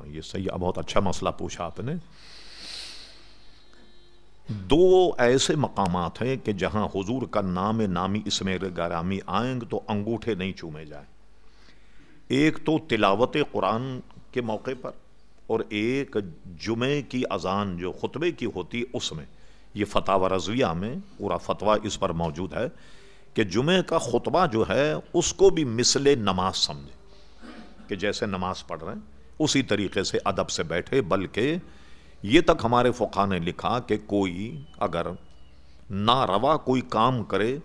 ہاں یہ صحیح بہت اچھا مسئلہ پوچھا آپ نے۔ دو ایسے مقامات ہیں کہ جہاں حضور کا نام نامی اس میں گرامی آئیں گے تو انگوٹھے نہیں چومے جائیں۔ ایک تو تلاوت قرآن کے موقع پر اور ایک جمعے کی اذان جو خطبے کی ہوتی اس میں۔ یہ فتح و رضویہ میں پورا فتویٰ اس پر موجود ہے کہ جمعے کا خطبہ جو ہے اس کو بھی مثل نماز سمجھے کہ جیسے نماز پڑھ رہے ہیں۔ اسی طریقے سے ادب سے بیٹھے، بلکہ یہ تک ہمارے فقہ نے لکھا کہ کوئی اگر نہ روا کوئی کام کرے،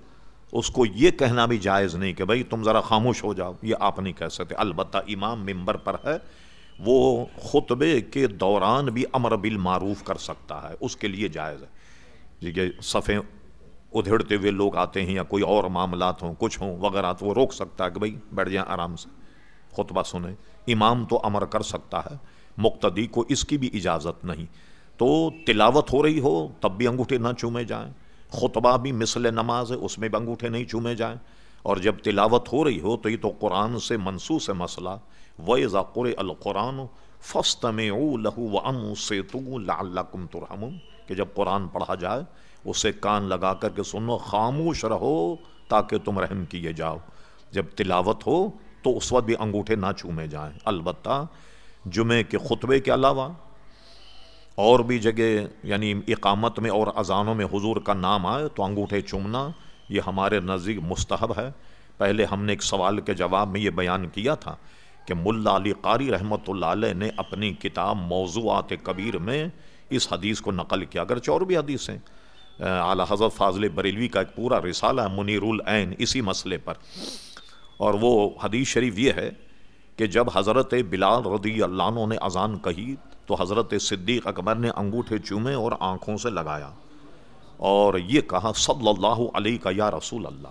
اس کو یہ کہنا بھی جائز نہیں کہ بھائی تم ذرا خاموش ہو جاؤ، یہ آپ نہیں کہہ سکتے۔ البتہ امام ممبر پر ہے، وہ خطبے کے دوران بھی امر بالمعروف کر سکتا ہے، اس کے لیے جائز ہے۔ جی یہ صفیں ادھڑتے ہوئے لوگ آتے ہیں یا کوئی اور معاملات ہوں، کچھ ہوں، وغیرہ، تو وہ روک سکتا ہے کہ بھائی بیٹھ جائیں آرام سے۔ خطبہ سنیں۔ امام تو امر کر سکتا ہے، مقتدی کو اس کی بھی اجازت نہیں۔ تو تلاوت ہو رہی ہو، تب بھی انگوٹھے نہ چومے جائیں۔ خطبہ بھی مثل نماز ہے، اس میں بھی انگوٹھے نہیں چومے جائیں۔ اور جب تلاوت ہو رہی ہو، تو یہ تو قرآن سے منسوس ہے مسئلہ۔ وَإِذَا قُرِئَ الْقُرْآنُ فَاسْتَمِعُوا لَهُ وَأَنصِتُوا لَعَلَّكُمْ تُرْحَمُونَ۔ کہ جب قرآن پڑھا جائے، اسے کان لگا کر کے سنو، خاموش رہو تاکہ تم رحم کیے جاؤ۔ جب تلاوت ہو تو اس وقت بھی انگوٹھے نہ چومے جائیں۔ البتہ جمعے کے خطبے کے علاوہ اور بھی جگہ یعنی اقامت میں اور اذانوں میں حضور کا نام آئے تو انگوٹھے چومنا یہ ہمارے نزدیک مستحب ہے۔ پہلے ہم نے ایک سوال کے جواب میں یہ بیان کیا تھا کہ ملا علی قاری رحمۃ اللہ علیہ نے اپنی کتاب موضوعات کبیر میں اس حدیث کو نقل کیا۔ اگر چور بھی حدیث ہیں اعلیٰ حضرت فاضل بریلوی کا ایک پورا رسالہ ہے منیر العین اسی مسئلے پر۔ اور وہ حدیث شریف یہ ہے کہ جب حضرت بلال رضی اللہ عنہ نے اذان کہی تو حضرت صدیق اکبر نے انگوٹھے چومے اور آنکھوں سے لگایا اور یہ کہا، صلی اللہ علیہ کا یا رسول اللہ.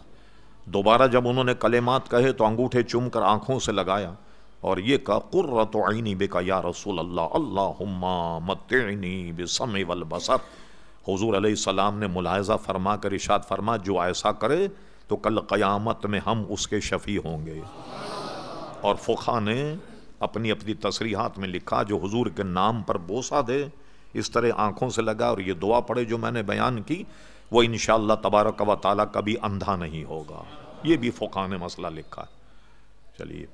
دوبارہ جب انہوں نے کلمات کہے تو انگوٹھے چوم کر آنکھوں سے لگایا اور یہ کہا، قرۃ عینی بے کا یا رسول اللہ اللہ متعنی بسم والبصر. حضور علیہ السلام نے ملاحظہ فرما کر ارشاد فرما، جو ایسا کرے تو کل قیامت میں ہم اس کے شفیع ہوں گے۔ اور فقہ نے اپنی اپنی تصریحات میں لکھا جو حضور کے نام پر بوسہ دے، اس طرح آنکھوں سے لگا اور یہ دعا پڑے جو میں نے بیان کی، وہ انشاءاللہ تبارک و تعالیٰ کبھی اندھا نہیں ہوگا۔ یہ بھی فقہ نے مسئلہ لکھا۔ ہے چلیے۔